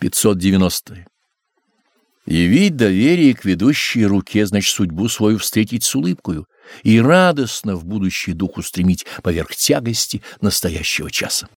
590. Явить доверие к ведущей руке, значит, судьбу свою встретить с улыбкою и радостно в будущий дух устремить поверх тягости настоящего часа.